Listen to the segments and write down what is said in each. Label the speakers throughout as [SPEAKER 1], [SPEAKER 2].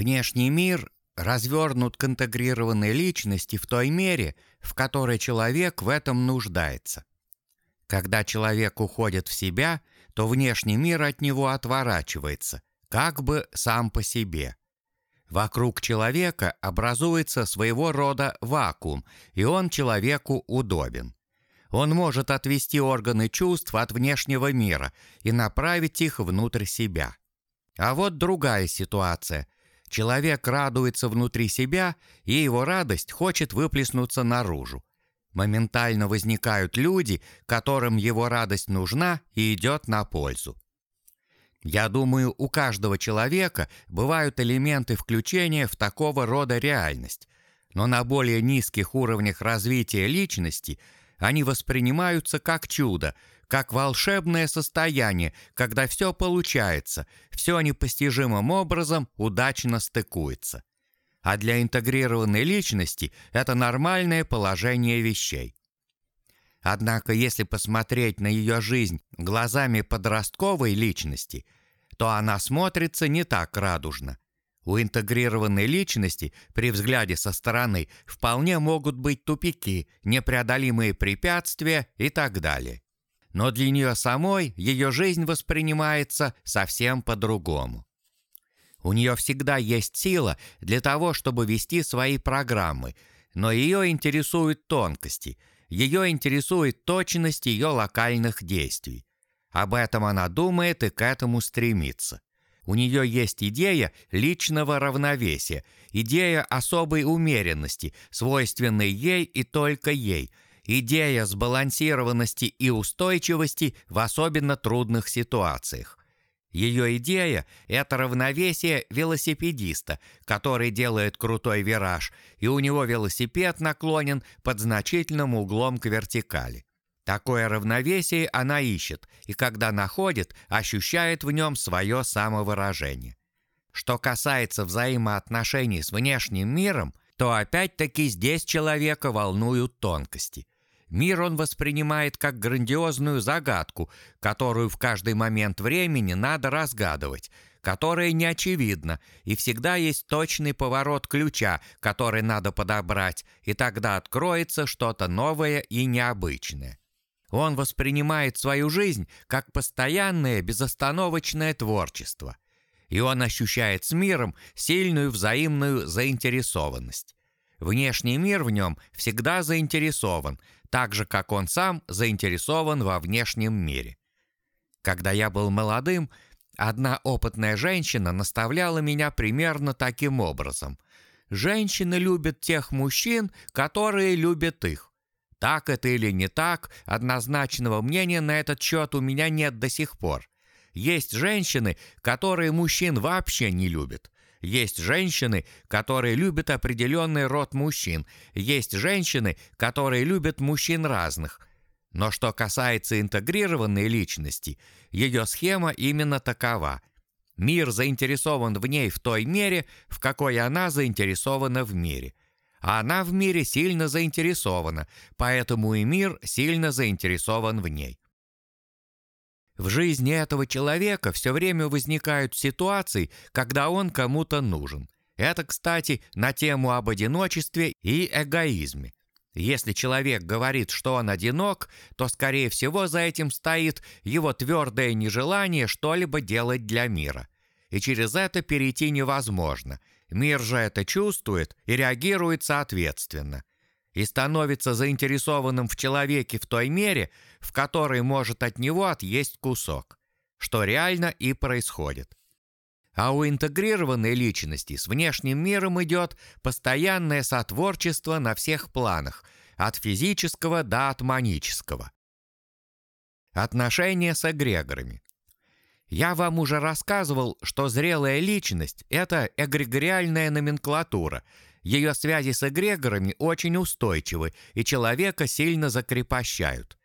[SPEAKER 1] Внешний мир развернут к интегрированной личности в той мере, в которой человек в этом нуждается. Когда человек уходит в себя, то внешний мир от него отворачивается, как бы сам по себе. Вокруг человека образуется своего рода вакуум, и он человеку удобен. Он может отвести органы чувств от внешнего мира и направить их внутрь себя. А вот другая ситуация. Человек радуется внутри себя, и его радость хочет выплеснуться наружу. Моментально возникают люди, которым его радость нужна и идет на пользу. Я думаю, у каждого человека бывают элементы включения в такого рода реальность, но на более низких уровнях развития личности они воспринимаются как чудо, как волшебное состояние, когда все получается, все непостижимым образом удачно стыкуется. А для интегрированной личности это нормальное положение вещей. Однако, если посмотреть на ее жизнь глазами подростковой личности, то она смотрится не так радужно. У интегрированной личности при взгляде со стороны вполне могут быть тупики, непреодолимые препятствия и так далее. Но для нее самой ее жизнь воспринимается совсем по-другому. У нее всегда есть сила для того, чтобы вести свои программы, но ее интересуют тонкости – ее интересует точность ее локальных действий. Об этом она думает и к этому стремится. У нее есть идея личного равновесия, идея особой умеренности, свойственной ей и только ей, идея сбалансированности и устойчивости в особенно трудных ситуациях. Ее идея – это равновесие велосипедиста, который делает крутой вираж, и у него велосипед наклонен под значительным углом к вертикали. Такое равновесие она ищет, и когда находит, ощущает в нем свое самовыражение. Что касается взаимоотношений с внешним миром, то опять-таки здесь человека волнуют тонкости – Мир он воспринимает как грандиозную загадку, которую в каждый момент времени надо разгадывать, которая не очевидна, и всегда есть точный поворот ключа, который надо подобрать, и тогда откроется что-то новое и необычное. Он воспринимает свою жизнь как постоянное безостановочное творчество, и он ощущает с миром сильную взаимную заинтересованность. Внешний мир в нем всегда заинтересован, так же, как он сам заинтересован во внешнем мире. Когда я был молодым, одна опытная женщина наставляла меня примерно таким образом. Женщины любят тех мужчин, которые любят их. Так это или не так, однозначного мнения на этот счет у меня нет до сих пор. Есть женщины, которые мужчин вообще не любят. Есть женщины, которые любят определенный род мужчин. Есть женщины, которые любят мужчин разных. Но что касается интегрированной личности, ее схема именно такова. Мир заинтересован в ней в той мере, в какой она заинтересована в мире. А она в мире сильно заинтересована, поэтому и мир сильно заинтересован в ней. В жизни этого человека все время возникают ситуации, когда он кому-то нужен. Это, кстати, на тему об одиночестве и эгоизме. Если человек говорит, что он одинок, то, скорее всего, за этим стоит его твердое нежелание что-либо делать для мира. И через это перейти невозможно. Мир же это чувствует и реагирует соответственно и становится заинтересованным в человеке в той мере, в которой может от него отъесть кусок, что реально и происходит. А у интегрированной личности с внешним миром идет постоянное сотворчество на всех планах, от физического до атманического. Отношения с эгрегорами. Я вам уже рассказывал, что зрелая личность – это эгрегориальная номенклатура – ее связи с эгрегорами очень устойчивы и человека сильно закрепощают.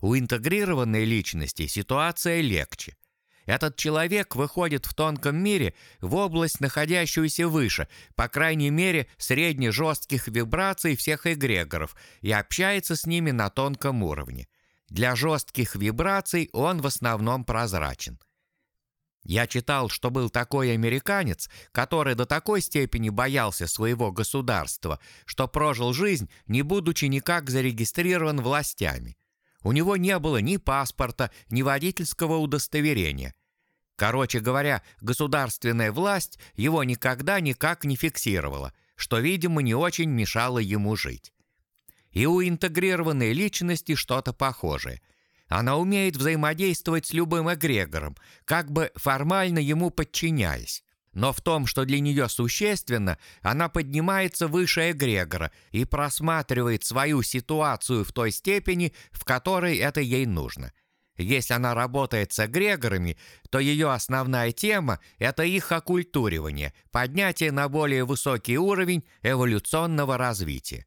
[SPEAKER 1] У интегрированной личности ситуация легче. Этот человек выходит в тонком мире в область, находящуюся выше, по крайней мере, средне-жестких вибраций всех эгрегоров, и общается с ними на тонком уровне. Для жестких вибраций он в основном прозрачен. Я читал, что был такой американец, который до такой степени боялся своего государства, что прожил жизнь, не будучи никак зарегистрирован властями. У него не было ни паспорта, ни водительского удостоверения. Короче говоря, государственная власть его никогда никак не фиксировала, что, видимо, не очень мешало ему жить. И у интегрированной личности что-то похожее – она умеет взаимодействовать с любым эгрегором, как бы формально ему подчиняясь. Но в том, что для нее существенно, она поднимается выше эгрегора и просматривает свою ситуацию в той степени, в которой это ей нужно. Если она работает с эгрегорами, то ее основная тема – это их оккультуривание, поднятие на более высокий уровень эволюционного развития.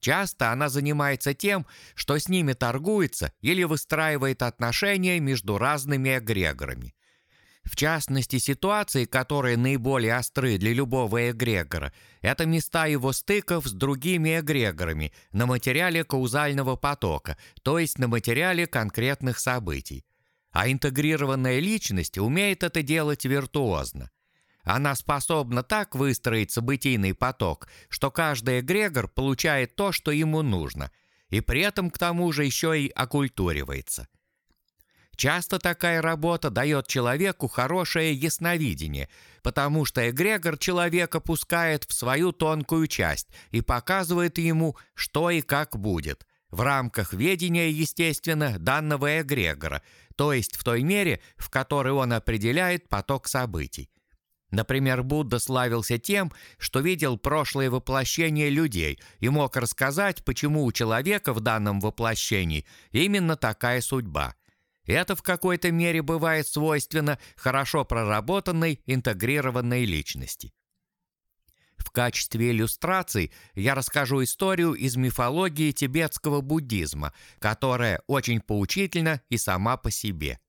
[SPEAKER 1] Часто она занимается тем, что с ними торгуется или выстраивает отношения между разными эгрегорами. В частности, ситуации, которые наиболее остры для любого эгрегора, это места его стыков с другими эгрегорами на материале каузального потока, то есть на материале конкретных событий. А интегрированная личность умеет это делать виртуозно. Она способна так выстроить событийный поток, что каждый эгрегор получает то, что ему нужно, и при этом к тому же еще и оккультуривается. Часто такая работа дает человеку хорошее ясновидение, потому что эгрегор человека пускает в свою тонкую часть и показывает ему, что и как будет, в рамках ведения, естественно, данного эгрегора, то есть в той мере, в которой он определяет поток событий. Например, Будда славился тем, что видел прошлое воплощение людей и мог рассказать, почему у человека в данном воплощении именно такая судьба. Это в какой-то мере бывает свойственно хорошо проработанной интегрированной личности. В качестве иллюстраций я расскажу историю из мифологии тибетского буддизма, которая очень поучительна и сама по себе –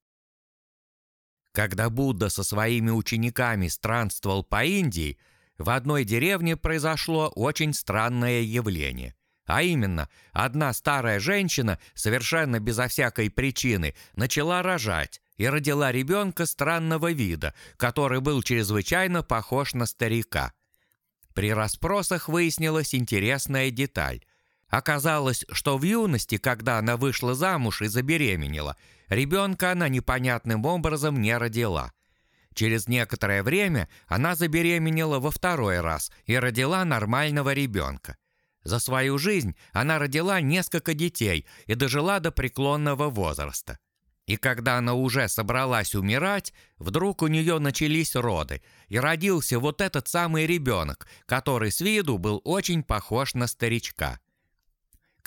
[SPEAKER 1] когда Будда со своими учениками странствовал по Индии, в одной деревне произошло очень странное явление. А именно, одна старая женщина, совершенно безо всякой причины, начала рожать и родила ребенка странного вида, который был чрезвычайно похож на старика. При расспросах выяснилась интересная деталь. Оказалось, что в юности, когда она вышла замуж и забеременела, ребенка она непонятным образом не родила. Через некоторое время она забеременела во второй раз и родила нормального ребенка. За свою жизнь она родила несколько детей и дожила до преклонного возраста. И когда она уже собралась умирать, вдруг у нее начались роды, и родился вот этот самый ребенок, который с виду был очень похож на старичка.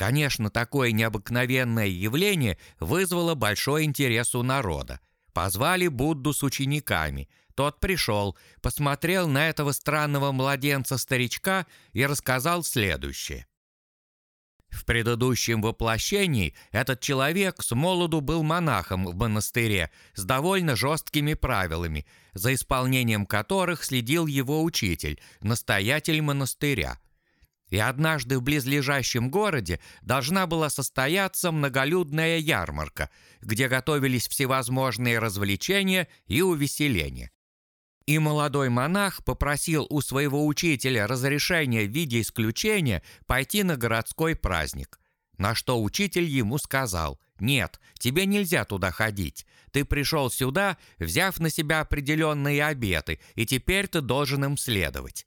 [SPEAKER 1] Конечно, такое необыкновенное явление вызвало большой интерес у народа. Позвали Будду с учениками. Тот пришел, посмотрел на этого странного младенца-старичка и рассказал следующее. В предыдущем воплощении этот человек с молоду был монахом в монастыре с довольно жесткими правилами, за исполнением которых следил его учитель, настоятель монастыря – и однажды в близлежащем городе должна была состояться многолюдная ярмарка, где готовились всевозможные развлечения и увеселения. И молодой монах попросил у своего учителя разрешения в виде исключения пойти на городской праздник. На что учитель ему сказал, «Нет, тебе нельзя туда ходить. Ты пришел сюда, взяв на себя определенные обеты, и теперь ты должен им следовать.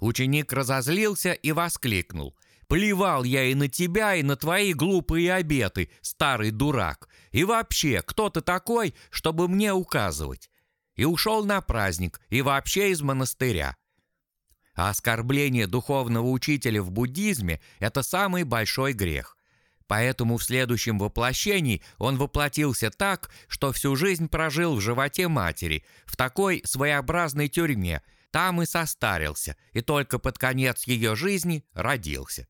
[SPEAKER 1] Ученик разозлился и воскликнул. «Плевал я и на тебя, и на твои глупые обеты, старый дурак. И вообще, кто ты такой, чтобы мне указывать?» И ушел на праздник, и вообще из монастыря. А оскорбление духовного учителя в буддизме – это самый большой грех. Поэтому в следующем воплощении он воплотился так, что всю жизнь прожил в животе матери, в такой своеобразной тюрьме – там и состарился, и только под конец ее жизни родился.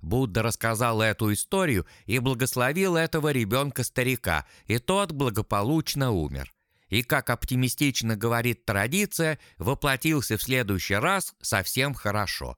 [SPEAKER 1] Будда рассказал эту историю и благословил этого ребенка-старика, и тот благополучно умер. И, как оптимистично говорит традиция, воплотился в следующий раз совсем хорошо.